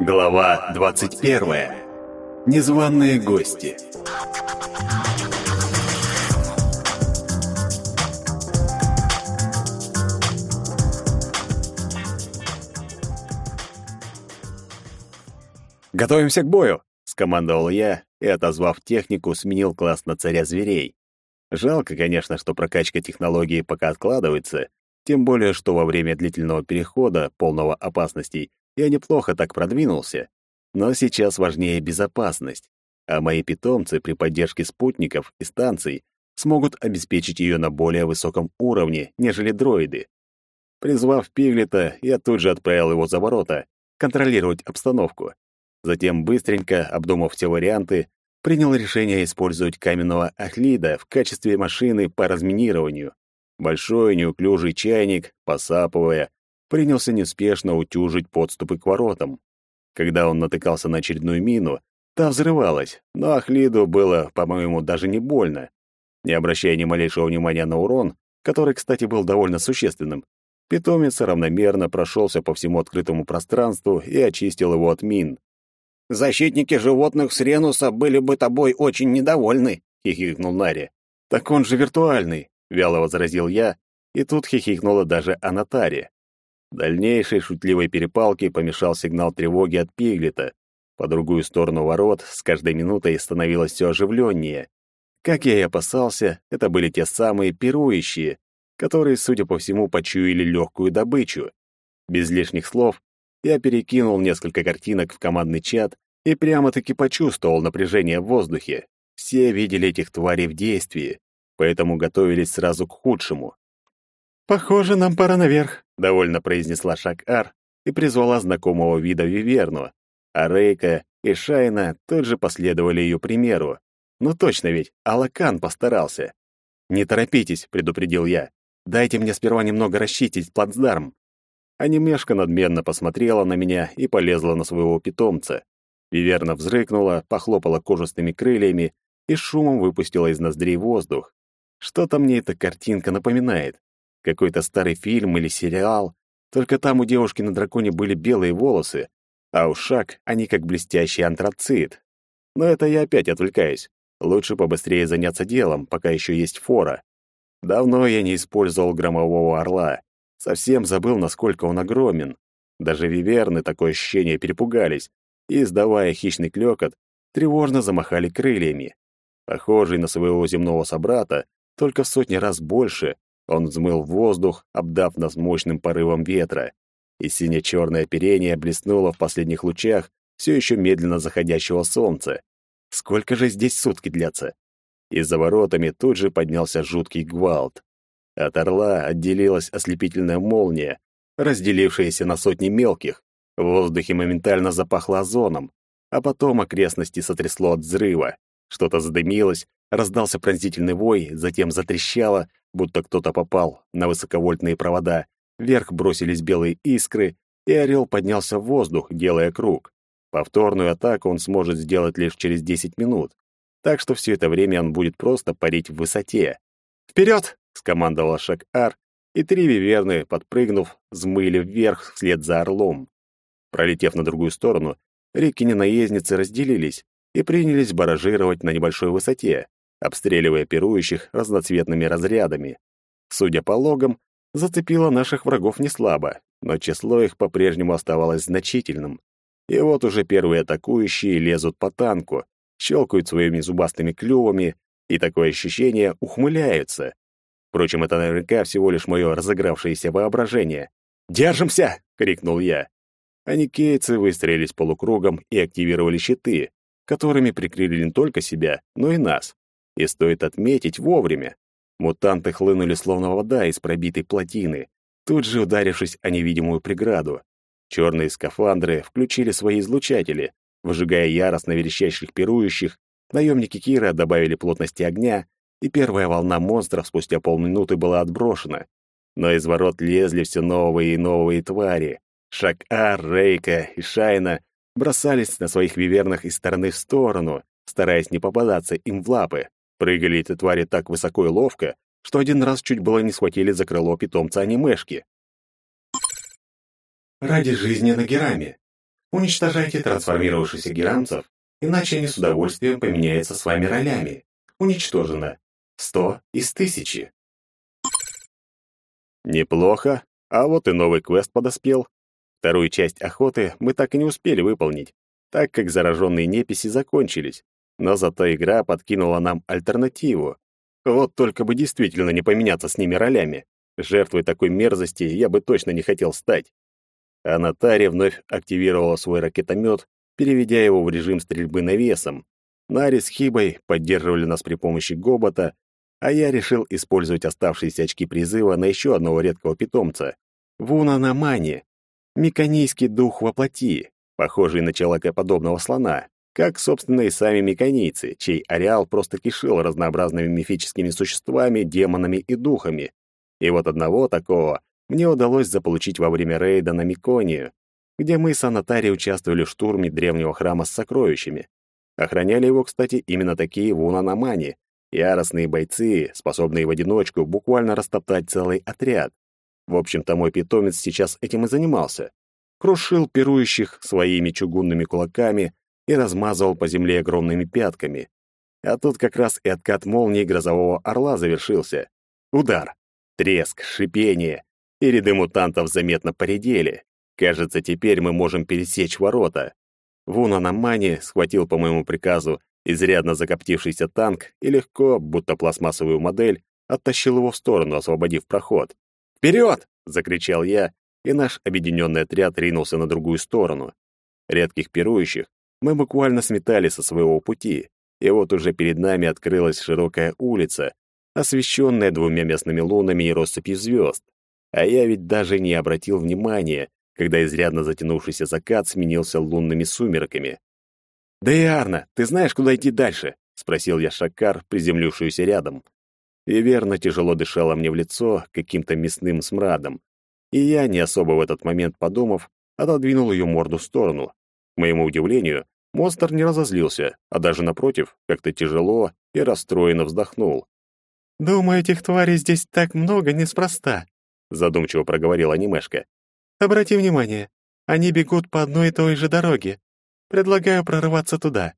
Глава 21. Незваные гости. «Готовимся к бою!» — скомандовал я и, отозвав технику, сменил класс на царя зверей. Жалко, конечно, что прокачка технологии пока откладывается, тем более, что во время длительного перехода, полного опасностей, я неплохо так продвинулся. Но сейчас важнее безопасность, а мои питомцы при поддержке спутников и станций смогут обеспечить ее на более высоком уровне, нежели дроиды. Призвав Пиглета, я тут же отправил его за ворота, контролировать обстановку. Затем, быстренько обдумав все варианты, принял решение использовать каменного ахлида в качестве машины по разминированию. Большой неуклюжий чайник, посапывая, принялся неспешно утюжить подступы к воротам. Когда он натыкался на очередную мину, та взрывалась, но Ахлиду было, по-моему, даже не больно. Не обращая ни малейшего внимания на урон, который, кстати, был довольно существенным, питомец равномерно прошелся по всему открытому пространству и очистил его от мин. «Защитники животных с Ренуса были бы тобой очень недовольны», — хихикнул Нари. «Так он же виртуальный», — вяло возразил я, и тут хихикнула даже Анатария. Дальнейшей шутливой перепалке помешал сигнал тревоги от Пиглета. По другую сторону ворот с каждой минутой становилось все оживленнее. Как я и опасался, это были те самые пирующие, которые, судя по всему, почуяли легкую добычу. Без лишних слов я перекинул несколько картинок в командный чат и прямо-таки почувствовал напряжение в воздухе. Все видели этих тварей в действии, поэтому готовились сразу к худшему. «Похоже, нам пора наверх», — довольно произнесла Шак-Ар и призвала знакомого вида Виверну. А Рейка и Шайна тут же последовали ее примеру. Ну точно ведь, Алакан постарался. «Не торопитесь», — предупредил я. «Дайте мне сперва немного расчистить плацдарм. Анимешка надменно посмотрела на меня и полезла на своего питомца. Виверна взрыкнула, похлопала кожистыми крыльями и шумом выпустила из ноздрей воздух. Что-то мне эта картинка напоминает. Какой-то старый фильм или сериал. Только там у девушки на драконе были белые волосы, а у Шак они как блестящий антрацит. Но это я опять отвлекаюсь. Лучше побыстрее заняться делом, пока еще есть фора. Давно я не использовал громового орла. Совсем забыл, насколько он огромен. Даже виверны такое ощущение перепугались и, издавая хищный клёкот, тревожно замахали крыльями. Похожий на своего земного собрата, только в сотни раз больше, он взмыл в воздух, обдав нас мощным порывом ветра, и сине-черное оперение блеснуло в последних лучах все еще медленно заходящего солнца. Сколько же здесь сутки длятся? И за воротами тут же поднялся жуткий гвалт. От орла отделилась ослепительная молния, разделившаяся на сотни мелких. В воздухе моментально запахло озоном, а потом окрестности сотрясло от взрыва. Что-то задымилось, раздался пронзительный вой, затем затрещало, будто кто-то попал на высоковольтные провода. Вверх бросились белые искры, и орел поднялся в воздух, делая круг. Повторную атаку он сможет сделать лишь через 10 минут, так что все это время он будет просто парить в высоте. «Вперед!» скомандовал Шак-Ар, и три виверны, подпрыгнув, взмыли вверх вслед за орлом. Пролетев на другую сторону, реки-наездницы разделились и принялись баражировать на небольшой высоте, обстреливая пирующих разноцветными разрядами. Судя по логам, зацепило наших врагов не слабо, но число их по-прежнему оставалось значительным. И вот уже первые атакующие лезут по танку, щелкают своими зубастыми клювами, и такое ощущение ухмыляются. Впрочем, это наверняка всего лишь мое разыгравшееся воображение. «Держимся!» — крикнул я. Аникейцы выстроились полукругом и активировали щиты, которыми прикрыли не только себя, но и нас. И стоит отметить вовремя. Мутанты хлынули словно вода из пробитой плотины, тут же ударившись о невидимую преграду. Черные скафандры включили свои излучатели, выжигая яростно верещащих пирующих, наемники Кира добавили плотности огня, и первая волна монстров спустя полминуты была отброшена. Но из ворот лезли все новые и новые твари. Шак-Ар, Рейка и Шайна бросались на своих вивернах из стороны в сторону, стараясь не попадаться им в лапы. Прыгали эти твари так высоко и ловко, что один раз чуть было не схватили за крыло питомца анимешки. Ради жизни на Гераме. Уничтожайте трансформировавшихся герамцев, иначе они с удовольствием поменяются с вами ролями. Уничтожено. Сто из тысячи. Неплохо. А вот и новый квест подоспел. Вторую часть охоты мы так и не успели выполнить, так как зараженные неписи закончились. Но зато игра подкинула нам альтернативу. Вот только бы действительно не поменяться с ними ролями. Жертвой такой мерзости я бы точно не хотел стать. А Натари вновь активировала свой ракетомет, переведя его в режим стрельбы навесом. Нари с Хибой поддерживали нас при помощи гобота, а я решил использовать оставшиеся очки призыва на еще одного редкого питомца — Вуна Намани, меканийский дух воплоти, похожий на человекоподобного слона, как, собственно, и сами меканийцы, чей ареал просто кишел разнообразными мифическими существами, демонами и духами. И вот одного такого мне удалось заполучить во время рейда на Миконию, где мы с Анатарией участвовали в штурме древнего храма с сокровищами. Охраняли его, кстати, именно такие вунанамани, яростные бойцы, способные в одиночку буквально растоптать целый отряд. В общем-то, мой питомец сейчас этим и занимался. Крушил пирующих своими чугунными кулаками, и размазывал по земле огромными пятками. А тут как раз и откат молнии грозового орла завершился. Удар, треск, шипение, и ряды мутантов заметно поредели. Кажется, теперь мы можем пересечь ворота. Вуна на мане схватил по моему приказу изрядно закоптившийся танк и легко, будто пластмассовую модель, оттащил его в сторону, освободив проход. «Вперед!» — закричал я, и наш объединенный отряд ринулся на другую сторону. Редких пирующих мы буквально сметали со своего пути, и вот уже перед нами открылась широкая улица, освещенная двумя местными лунами и россыпью звезд. А я ведь даже не обратил внимания, когда изрядно затянувшийся закат сменился лунными сумерками. «Да и Арна, ты знаешь, куда идти дальше?» — спросил я Шакар, приземлившуюся рядом. И верно тяжело дышала мне в лицо каким-то мясным смрадом. И я, не особо в этот момент подумав, отодвинул ее морду в сторону, к моему удивлению, монстр не разозлился, а даже напротив, как-то тяжело и расстроенно вздохнул. «Думаю, этих тварей здесь так много неспроста», — задумчиво проговорила анимешка. «Обрати внимание, они бегут по одной и той же дороге. Предлагаю прорваться туда».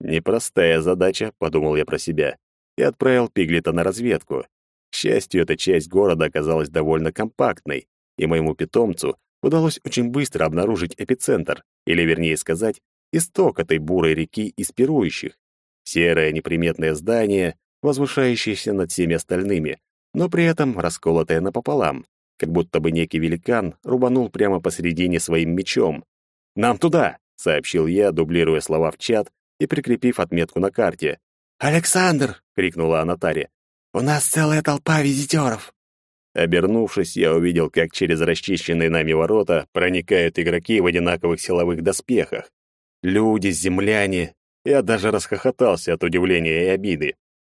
«Непростая задача», — подумал я про себя, и отправил Пиглета на разведку. К счастью, эта часть города оказалась довольно компактной, и моему питомцу удалось очень быстро обнаружить эпицентр, или, вернее сказать, исток этой бурой реки из пирующих. Серое неприметное здание, возвышающееся над всеми остальными, но при этом расколотое напополам, как будто бы некий великан рубанул прямо посередине своим мечом. «Нам туда!» — сообщил я, дублируя слова в чат и прикрепив отметку на карте. «Александр!» — крикнула Анатария. «У нас целая толпа визитеров!» Обернувшись, я увидел, как через расчищенные нами ворота проникают игроки в одинаковых силовых доспехах. Люди, земляне. Я даже расхохотался от удивления и обиды.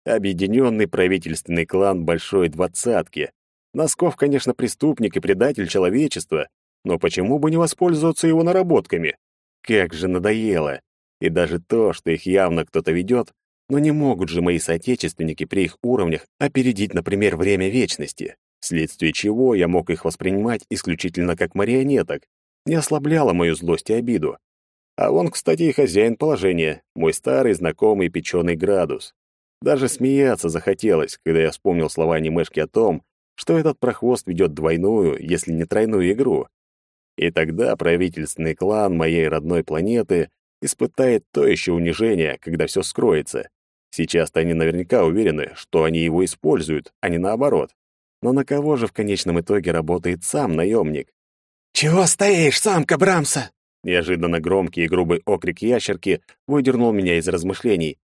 Объединенный правительственный клан Большой Двадцатки. Носков, конечно, преступник и предатель человечества, но почему бы не воспользоваться его наработками? Как же надоело. И даже то, что их явно кто-то ведет, но не могут же мои соотечественники при их уровнях опередить, например, время вечности вследствие чего я мог их воспринимать исключительно как марионеток, не ослабляло мою злость и обиду. А он, кстати, и хозяин положения, мой старый знакомый печеный градус. Даже смеяться захотелось, когда я вспомнил слова анимешки о том, что этот прохвост ведет двойную, если не тройную игру. И тогда правительственный клан моей родной планеты испытает то еще унижение, когда все скроется. Сейчас-то они наверняка уверены, что они его используют, а не наоборот. Но на кого же в конечном итоге работает сам наемник? «Чего стоишь, самка Брамса?» Неожиданно громкий и грубый окрик ящерки выдернул меня из размышлений.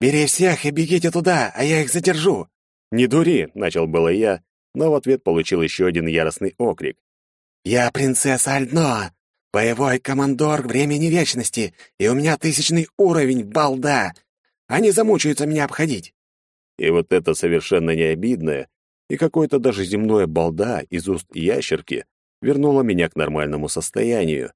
«Бери всех и бегите туда, а я их задержу!» «Не дури!» — начал было я, но в ответ получил еще один яростный окрик. «Я принцесса Альдно, боевой командор времени вечности, и у меня тысячный уровень, балда! Они замучаются меня обходить!» И вот это совершенно не обидное, и какое-то даже земное балда из уст ящерки вернуло меня к нормальному состоянию.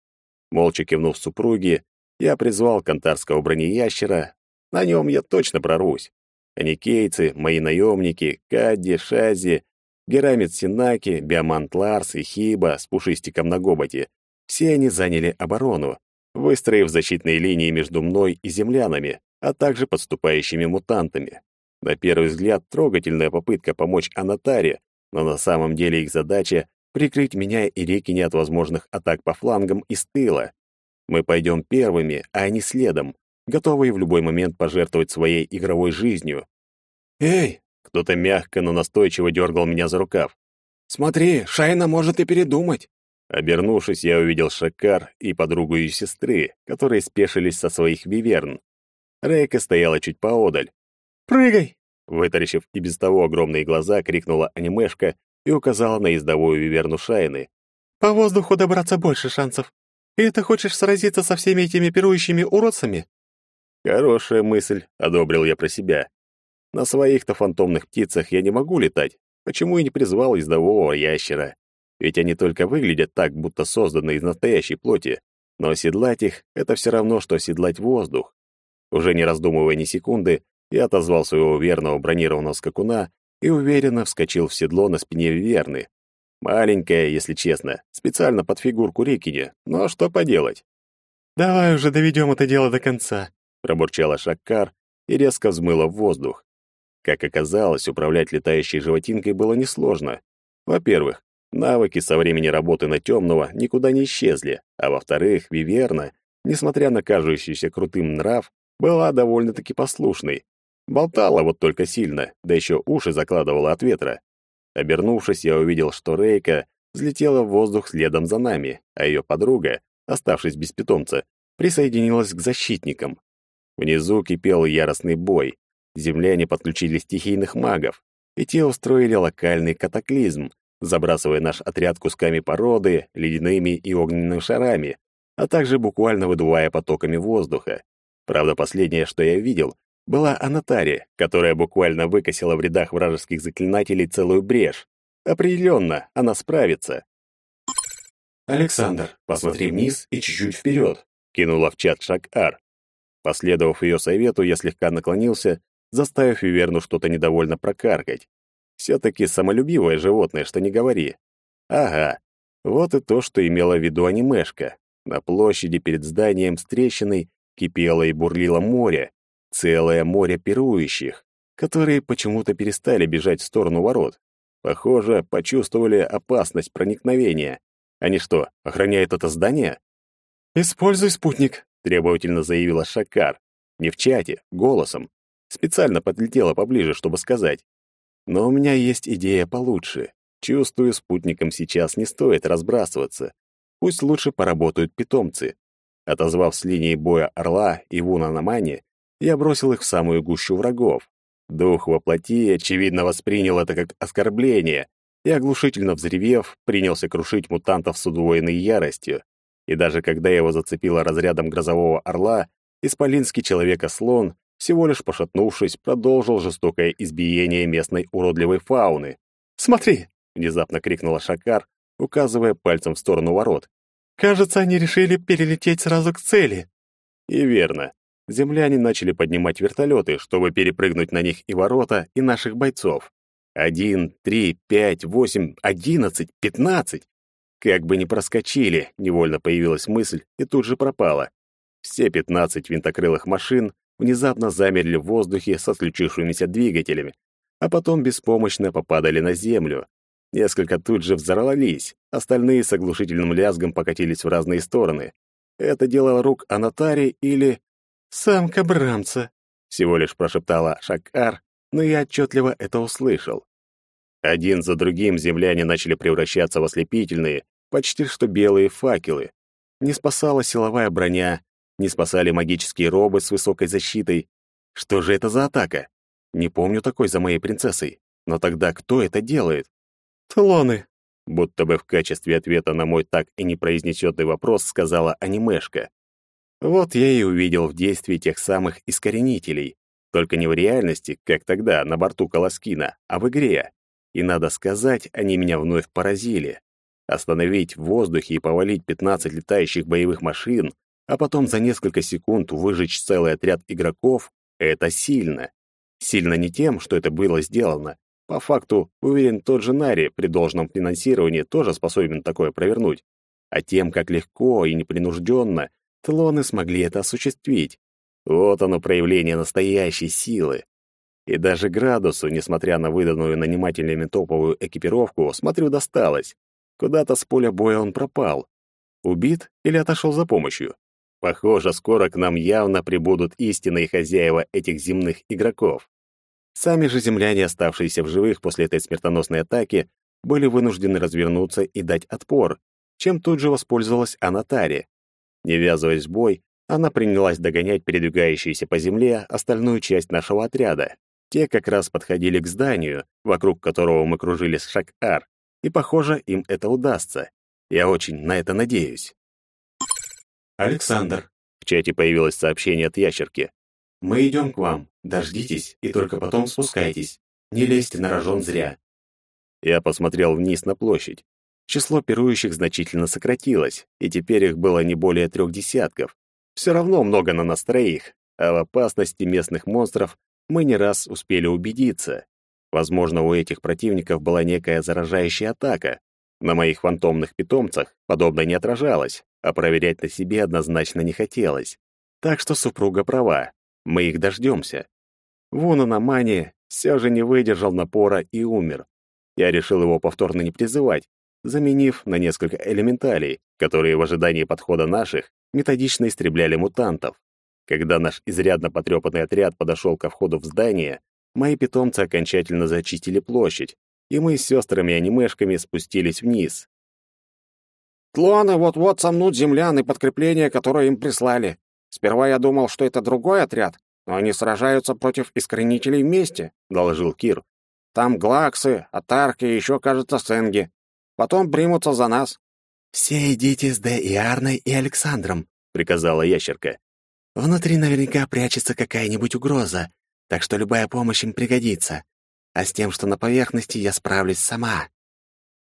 Молча кивнув супруге, я призвал кантарского бронеящера. На нем я точно прорвусь. Аникейцы, мои наемники, Кадди, Шази, Герамид Синаки, Биомант Ларс и Хиба с пушистиком на гоботе. Все они заняли оборону, выстроив защитные линии между мной и землянами, а также подступающими мутантами. На первый взгляд, трогательная попытка помочь Анатаре, но на самом деле их задача — прикрыть меня и Рекини от возможных атак по флангам и с тыла. Мы пойдем первыми, а они следом, готовые в любой момент пожертвовать своей игровой жизнью. «Эй!» — кто-то мягко, но настойчиво дергал меня за рукав. «Смотри, Шайна может и передумать!» Обернувшись, я увидел Шакар и подругу ее сестры, которые спешились со своих виверн. Рейка стояла чуть поодаль. «Прыгай!» Вытаращив и без того огромные глаза, крикнула анимешка и указала на ездовую виверну Шайны. «По воздуху добраться больше шансов. Или ты хочешь сразиться со всеми этими пирующими уродцами?» «Хорошая мысль», — одобрил я про себя. «На своих-то фантомных птицах я не могу летать. Почему и не призвал ездового ящера? Ведь они только выглядят так, будто созданы из настоящей плоти. Но оседлать их — это все равно, что оседлать воздух. Уже не раздумывая ни секунды, я отозвал своего верного бронированного скакуна и уверенно вскочил в седло на спине Верны. Маленькая, если честно, специально под фигурку Рикине, но что поделать? «Давай уже доведем это дело до конца», — пробурчала Шаккар и резко взмыла в воздух. Как оказалось, управлять летающей животинкой было несложно. Во-первых, Навыки со времени работы на темного никуда не исчезли, а во-вторых, Виверна, несмотря на кажущийся крутым нрав, была довольно-таки послушной. Болтала вот только сильно, да еще уши закладывала от ветра. Обернувшись, я увидел, что Рейка взлетела в воздух следом за нами, а ее подруга, оставшись без питомца, присоединилась к защитникам. Внизу кипел яростный бой. Земляне подключили стихийных магов, и те устроили локальный катаклизм, забрасывая наш отряд кусками породы, ледяными и огненными шарами, а также буквально выдувая потоками воздуха. Правда, последнее, что я видел, была Анатария, которая буквально выкосила в рядах вражеских заклинателей целую брешь. Определенно, она справится. «Александр, посмотри вниз и чуть-чуть вперед», — кинула в чат Шак-Ар. Последовав ее совету, я слегка наклонился, заставив Виверну что-то недовольно прокаркать. Все-таки самолюбивое животное, что не говори. Ага, вот и то, что имела в виду анимешка. На площади перед зданием с трещиной кипело и бурлило море, целое море пирующих, которые почему-то перестали бежать в сторону ворот. Похоже, почувствовали опасность проникновения. Они что, охраняют это здание? «Используй спутник», — требовательно заявила Шакар. Не в чате, голосом. Специально подлетела поближе, чтобы сказать. Но у меня есть идея получше. Чувствую, спутникам сейчас не стоит разбрасываться. Пусть лучше поработают питомцы. Отозвав с линии боя Орла и Вуна на мане, я бросил их в самую гущу врагов. Дух во плоти, очевидно, воспринял это как оскорбление и, оглушительно взревев, принялся крушить мутантов с удвоенной яростью. И даже когда его зацепило разрядом грозового орла, исполинский человека-слон всего лишь пошатнувшись, продолжил жестокое избиение местной уродливой фауны. «Смотри!» — внезапно крикнула Шакар, указывая пальцем в сторону ворот. «Кажется, они решили перелететь сразу к цели». И верно. Земляне начали поднимать вертолеты, чтобы перепрыгнуть на них и ворота, и наших бойцов. Один, три, пять, восемь, одиннадцать, пятнадцать. Как бы ни проскочили, невольно появилась мысль и тут же пропала. Все пятнадцать винтокрылых машин внезапно замерли в воздухе со включившимися двигателями, а потом беспомощно попадали на землю. Несколько тут же взорвались, остальные с оглушительным лязгом покатились в разные стороны. Это дело рук Анатари или... «Самка Брамца», — всего лишь прошептала Шакар, но я отчетливо это услышал. Один за другим земляне начали превращаться в ослепительные, почти что белые факелы. Не спасала силовая броня, не спасали магические робы с высокой защитой. Что же это за атака? Не помню такой за моей принцессой. Но тогда кто это делает? Тлоны. Будто бы в качестве ответа на мой так и не произнесенный вопрос сказала анимешка. Вот я и увидел в действии тех самых искоренителей. Только не в реальности, как тогда, на борту Колоскина, а в игре. И надо сказать, они меня вновь поразили. Остановить в воздухе и повалить 15 летающих боевых машин а потом за несколько секунд выжечь целый отряд игроков — это сильно. Сильно не тем, что это было сделано. По факту, уверен, тот же Нари при должном финансировании тоже способен такое провернуть. А тем, как легко и непринужденно Тлоны смогли это осуществить. Вот оно проявление настоящей силы. И даже градусу, несмотря на выданную нанимателями топовую экипировку, смотрю, досталось. Куда-то с поля боя он пропал. Убит или отошел за помощью? Похоже, скоро к нам явно прибудут истинные хозяева этих земных игроков. Сами же земляне, оставшиеся в живых после этой смертоносной атаки, были вынуждены развернуться и дать отпор, чем тут же воспользовалась Анатари. Не ввязываясь в бой, она принялась догонять передвигающуюся по земле остальную часть нашего отряда. Те как раз подходили к зданию, вокруг которого мы кружили с Шак-Ар, и, похоже, им это удастся. Я очень на это надеюсь. Александр. В чате появилось сообщение от ящерки. Мы идем к вам. Дождитесь и только потом спускайтесь. Не лезьте на рожон зря. Я посмотрел вниз на площадь. Число пирующих значительно сократилось, и теперь их было не более трех десятков. Все равно много на нас троих, а в опасности местных монстров мы не раз успели убедиться. Возможно, у этих противников была некая заражающая атака. На моих фантомных питомцах подобное не отражалось, а проверять на себе однозначно не хотелось. Так что супруга права, мы их дождемся. Вон на мане все же не выдержал напора и умер. Я решил его повторно не призывать, заменив на несколько элементалей, которые в ожидании подхода наших методично истребляли мутантов. Когда наш изрядно потрепанный отряд подошел ко входу в здание, мои питомцы окончательно зачистили площадь, и мы с сестрами-анимешками спустились вниз. «Тлоны вот-вот сомнут землян и подкрепление, которое им прислали. Сперва я думал, что это другой отряд, но они сражаются против искоренителей вместе», — доложил Кир. «Там глаксы, атарки и еще, кажется, сенги. Потом примутся за нас». «Все идите с Д и Арной и Александром», — приказала ящерка. «Внутри наверняка прячется какая-нибудь угроза, так что любая помощь им пригодится. А с тем, что на поверхности, я справлюсь сама».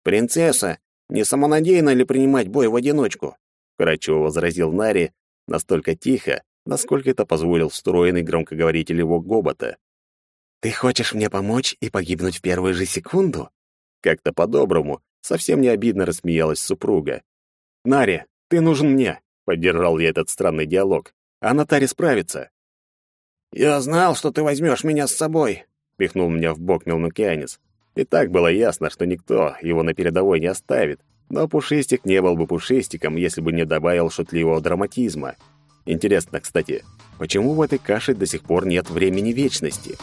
«Принцесса, не самонадеянно ли принимать бой в одиночку?» — вкратчиво возразил Нари, настолько тихо, насколько это позволил встроенный громкоговоритель его гобота. «Ты хочешь мне помочь и погибнуть в первую же секунду?» Как-то по-доброму, совсем не обидно рассмеялась супруга. «Нари, ты нужен мне!» — поддержал я этот странный диалог. «А Натаре справится!» «Я знал, что ты возьмешь меня с собой!» — пихнул меня в бок мелнокеанец. И так было ясно, что никто его на передовой не оставит. Но Пушистик не был бы Пушистиком, если бы не добавил шутливого драматизма. Интересно, кстати, почему в этой каше до сих пор нет времени вечности?»